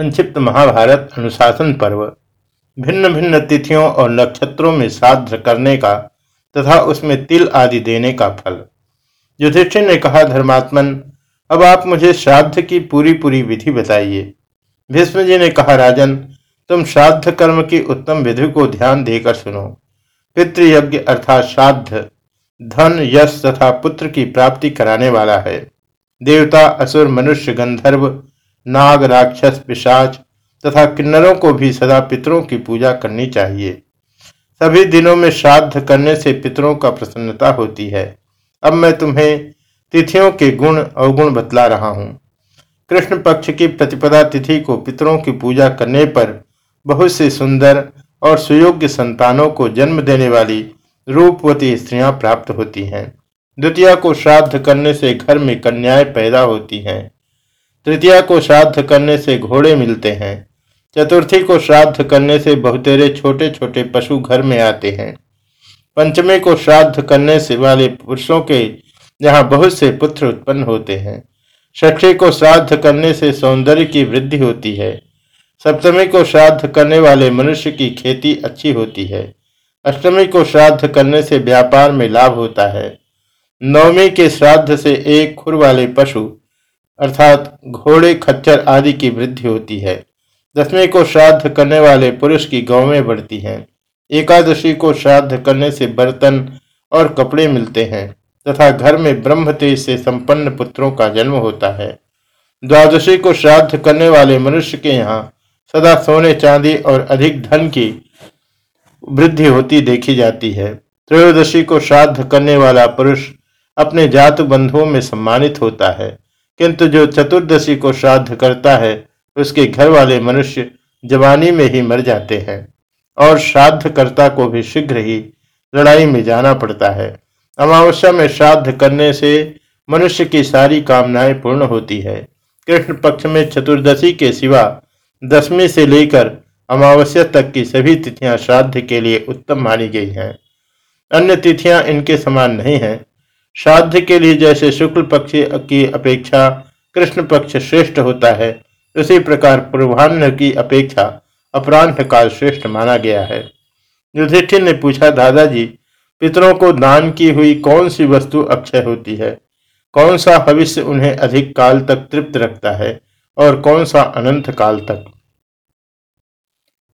संक्षिप्त महाभारत अनुशासन पर्व। भिन्न भिन्न तिथियों और नक्षत्रों में श्राद्ध करने का तथा उसमें तिल आदि देने का फल। युधिष्ठिर ने कहा, धर्मात्मन, अब आप मुझे श्राद्ध की पूरी पूरी विधि बताइए। भीष्म जी ने कहा, राजन, तुम श्राद्ध कर्म की उत्तम विधि को ध्यान देकर सुनो। पितृयज्ञ अर्थात श्राद्ध, धन, यश तथा पुत्र की प्राप्ति कराने वाला है। देवता, असुर, मनुष्य, गंधर्व नाग राक्षस पिशाच तथा किन्नरों को भी सदा पितरों की पूजा करनी चाहिए। सभी दिनों में श्राद्ध करने से पितरों का प्रसन्नता होती है। अब मैं तुम्हें तिथियों के गुण अवगुण बतला रहा हूँ। कृष्ण पक्ष की प्रतिपदा तिथि को पितरों की पूजा करने पर बहुत से सुंदर और सुयोग्य संतानों को जन्म देने वाली रूपवती स्त्रियाँ प्राप्त होती हैं। द्वितीय को श्राद्ध करने से घर में कन्याएँ पैदा होती हैं। तृतीया को श्राद्ध करने से घोड़े मिलते हैं। चतुर्थी को श्राद्ध करने से बहुतेरे छोटे छोटे पशु घर में आते हैं। पंचमी को श्राद्ध करने से वाले पुरुषों के यहाँ बहुत से पुत्र उत्पन्न होते हैं। षठी को श्राद्ध करने से सौंदर्य की वृद्धि होती है। सप्तमी को श्राद्ध करने वाले मनुष्य की खेती अच्छी होती है। अष्टमी को श्राद्ध करने से व्यापार में लाभ होता है। नवमी के श्राद्ध से एक खुर वाले पशु अर्थात घोड़े, खच्चर आदि की वृद्धि होती है, दसवीं को श्राद्ध करने वाले पुरुष की गौवें बढ़ती हैं। एकादशी को श्राद्ध करने से बर्तन और कपड़े मिलते हैं, तथा घर में ब्रह्म तेज से संपन्न पुत्रों का जन्म होता है। द्वादशी को श्राद्ध करने वाले मनुष्य के यहाँ सदा सोने, चांदी और अधिक धन की वृद्धि होती देखी जाती है। त्रयोदशी को श्राद्ध करने वाला पुरुष अपने जात बंधुओं में सम्मानित होता है। किंतु जो चतुर्दशी को श्राद्ध करता है, उसके घर वाले मनुष्य जवानी में ही मर जाते हैं। और श्राद्ध कर्ता को भी शीघ्र ही लड़ाई में जाना पड़ता है। अमावस्या में श्राद्ध करने से मनुष्य की सारी कामनाएँ पूर्ण होती है। कृष्ण पक्ष में चतुर्दशी के सिवा दसवीं से लेकर अमावस्या तक की सभी तिथियाँ श्राद्ध के लिए उत्तम मानी गई हैं। अन्य तिथियाँ इनके समान नहीं हैं। श्राद्ध के लिए जैसे शुक्ल पक्ष की अपेक्षा कृष्ण पक्ष श्रेष्ठ होता है, उसी प्रकार पूर्वान्न की अपेक्षा अपराह्न काल श्रेष्ठ माना गया है। युधिष्ठिर ने पूछा, दादाजी, पितरों को दान की हुई कौन सी वस्तु अक्षय होती है? कौन सा भविष्य उन्हें अधिक काल तक तृप्त रखता है और कौन सा अनंत काल तक?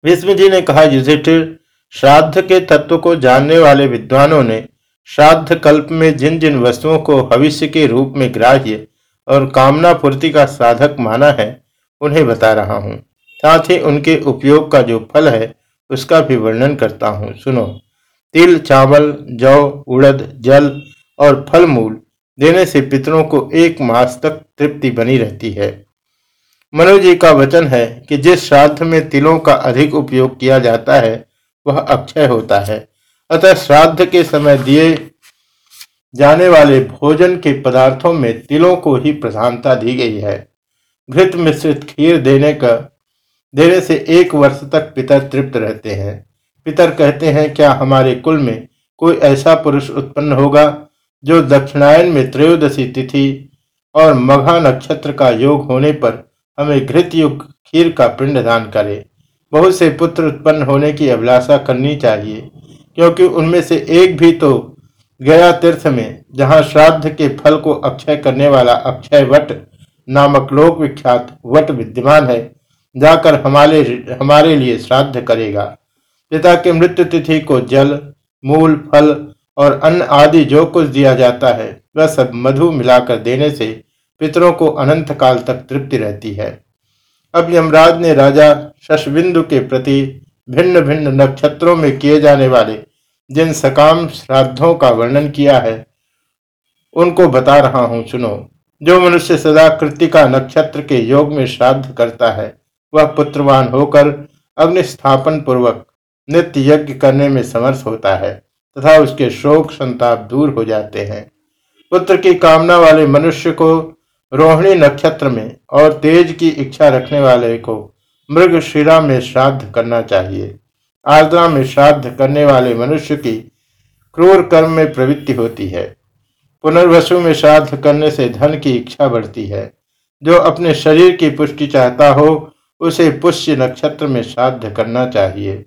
भीष्म जी ने कहा, युधिष्ठिर, श्राद्ध के तत्व को जानने वाले विद्वानों ने श्राद्ध कल्प में जिन जिन वस्तुओं को भविष्य के रूप में ग्राह्य और कामना पूर्ति का साधक माना है, उन्हें बता रहा हूँ। साथ ही उनके उपयोग का जो फल है, उसका भी वर्णन करता हूँ। सुनो। तिल, चावल, जौ, उड़द, जल और फल मूल देने से पितरों को एक मास तक तृप्ति बनी रहती है। मनोजी का वचन है कि जिस श्राद्ध में तिलों का अधिक उपयोग किया जाता है, वह अक्षय होता है। अतः श्राद्ध के समय दिए जाने वाले भोजन के पदार्थों में तिलों को ही प्रधानता दी गई है। घृत मिश्रित खीर देने का, देने से एक वर्ष तक पितर तृप्त रहते हैं। पितर कहते हैं, क्या हमारे कुल में कोई ऐसा पुरुष उत्पन्न होगा जो दक्षिणायन में त्रयोदशी तिथि और मघा नक्षत्र का योग होने पर हमें घृत युग खीर का पिंड दान करे? बहुत से पुत्र उत्पन्न होने की अभिलाषा करनी चाहिए। क्योंकि उनमें से एक भी तो गया तीर्थ में, जहाँ श्राद्ध के फल को अक्षय करने वाला अक्षय वट नामक लोक विख्यात वट विद्यमान है, जाकर हमारे हमारे लिए श्राद्ध करेगा। पिता की मृत्यु तिथि को जल, मूल, फल और अन्न आदि जो कुछ दिया जाता है, वह सब मधु मिलाकर देने से पितरों को अनंत काल तक तृप्ति रहती है। अब यमराज ने राजा शशबिंदु के प्रति भिन्न भिन्न नक्षत्रों में किए जाने वाले जिन सकाम श्राद्धों का वर्णन किया है, उनको बता रहा हूँ, सुनो। जो मनुष्य सदा कृतिका नक्षत्र के योग में श्राद्ध करता है, वह पुत्रवान होकर अग्निस्थापन पूर्वक नित्य यज्ञ करने में समर्थ होता है, तथा उसके शोक संताप दूर हो जाते हैं। पुत्र की कामना वाले मनुष्य को रोहिणी नक्षत्र में और तेज की इच्छा रखने वाले को मृग शिरा में श्राद्ध करना चाहिए। आर्द्रा में श्राद्ध करने वाले मनुष्य की क्रूर कर्म में प्रवृत्ति होती है। पुनर्वसु में श्राद्ध करने से धन की इच्छा बढ़ती है। जो अपने शरीर की पुष्टि चाहता हो, उसे पुष्य नक्षत्र में श्राद्ध करना चाहिए।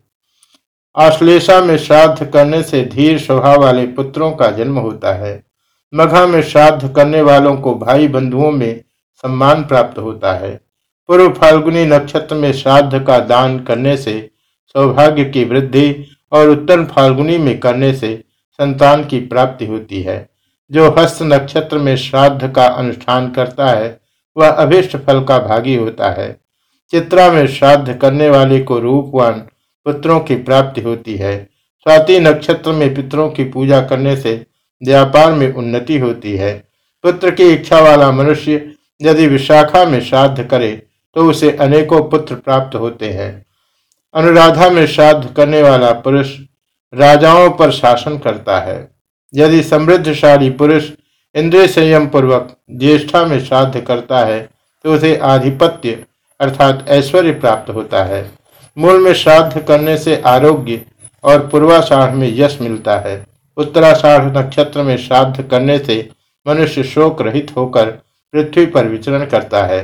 आश्लेषा में श्राद्ध करने से धीर स्वभाव वाले पुत्रों का जन्म होता है। मघा में श्राद्ध करने वालों को भाई बंधुओं में सम्मान प्राप्त होता है। पूर्व फाल्गुनी नक्षत्र में श्राद्ध का दान करने से, सौभाग्य की वृद्धि और उत्तर फाल्गुनी में करने से संतान की प्राप्ति होती है। जो हस्त नक्षत्र में श्राद्ध का अनुष्ठान करता है, वह अभिष्ट फल का भागी होता है। चित्रा में श्राद्ध करने वाले को रूपवान पुत्रों की प्राप्ति होती है। स्वाति नक्षत्र में पितरों की पूजा करने से व्यापार में उन्नति होती है। पुत्र की इच्छा वाला मनुष्य यदि विशाखा में श्राद्ध करे तो उसे अनेकों पुत्र प्राप्त होते हैं। अनुराधा में श्राद्ध करने वाला पुरुष राजाओं पर शासन करता है। यदि समृद्धशाली पुरुष इंद्रिय संयम पूर्वक ज्येष्ठा में श्राद्ध करता है तो उसे आधिपत्य अर्थात ऐश्वर्य प्राप्त होता है। मूल में श्राद्ध करने से आरोग्य और पूर्वाषाढ़ में यश मिलता है। उत्तराषाढ़ नक्षत्र में श्राद्ध करने से मनुष्य शोक रहित होकर पृथ्वी पर विचरण करता है।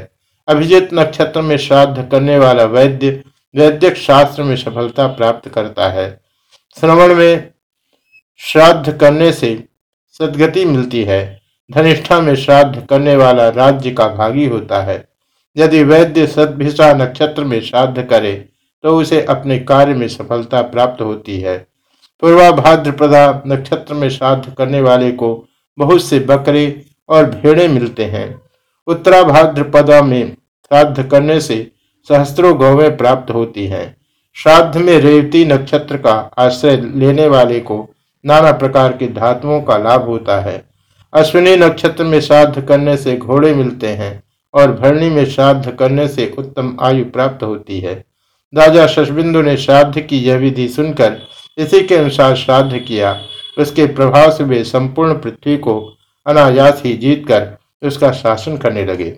अभिजित नक्षत्र में श्राद्ध करने वाला वैद्य वैद्यक शास्त्र में सफलता प्राप्त करता है। श्रवण में श्राद्ध करने से सदगति मिलती है। धनिष्ठा में श्राद्ध करने वाला राज्य का भागी होता है। यदि वैद्य सदभिषा नक्षत्र में श्राद्ध करे तो उसे अपने कार्य में सफलता प्राप्त होती है। पूर्वा भाद्रप्रदा नक्षत्र में श्राद्ध करने वाले को बहुत से बकरे और भेड़े मिलते हैं। उत्तरा भाद्रपदा में श्राद्ध करने से सहस्त्रों गौवें प्राप्त होती हैं। श्राद्ध में रेवती नक्षत्र का आश्रय लेने वाले को नाना प्रकार के धातुओं का लाभ होता है। अश्विनी नक्षत्र में श्राद्ध करने से घोड़े मिलते हैं और भरणी में श्राद्ध करने से उत्तम आयु प्राप्त होती है। राजा शशबिंदु ने श्राद्ध की यह विधि सुनकर इसी के अनुसार श्राद्ध किया। उसके प्रभाव से वे संपूर्ण पृथ्वी को अनायास ही जीतकर उसका शासन करने लगे।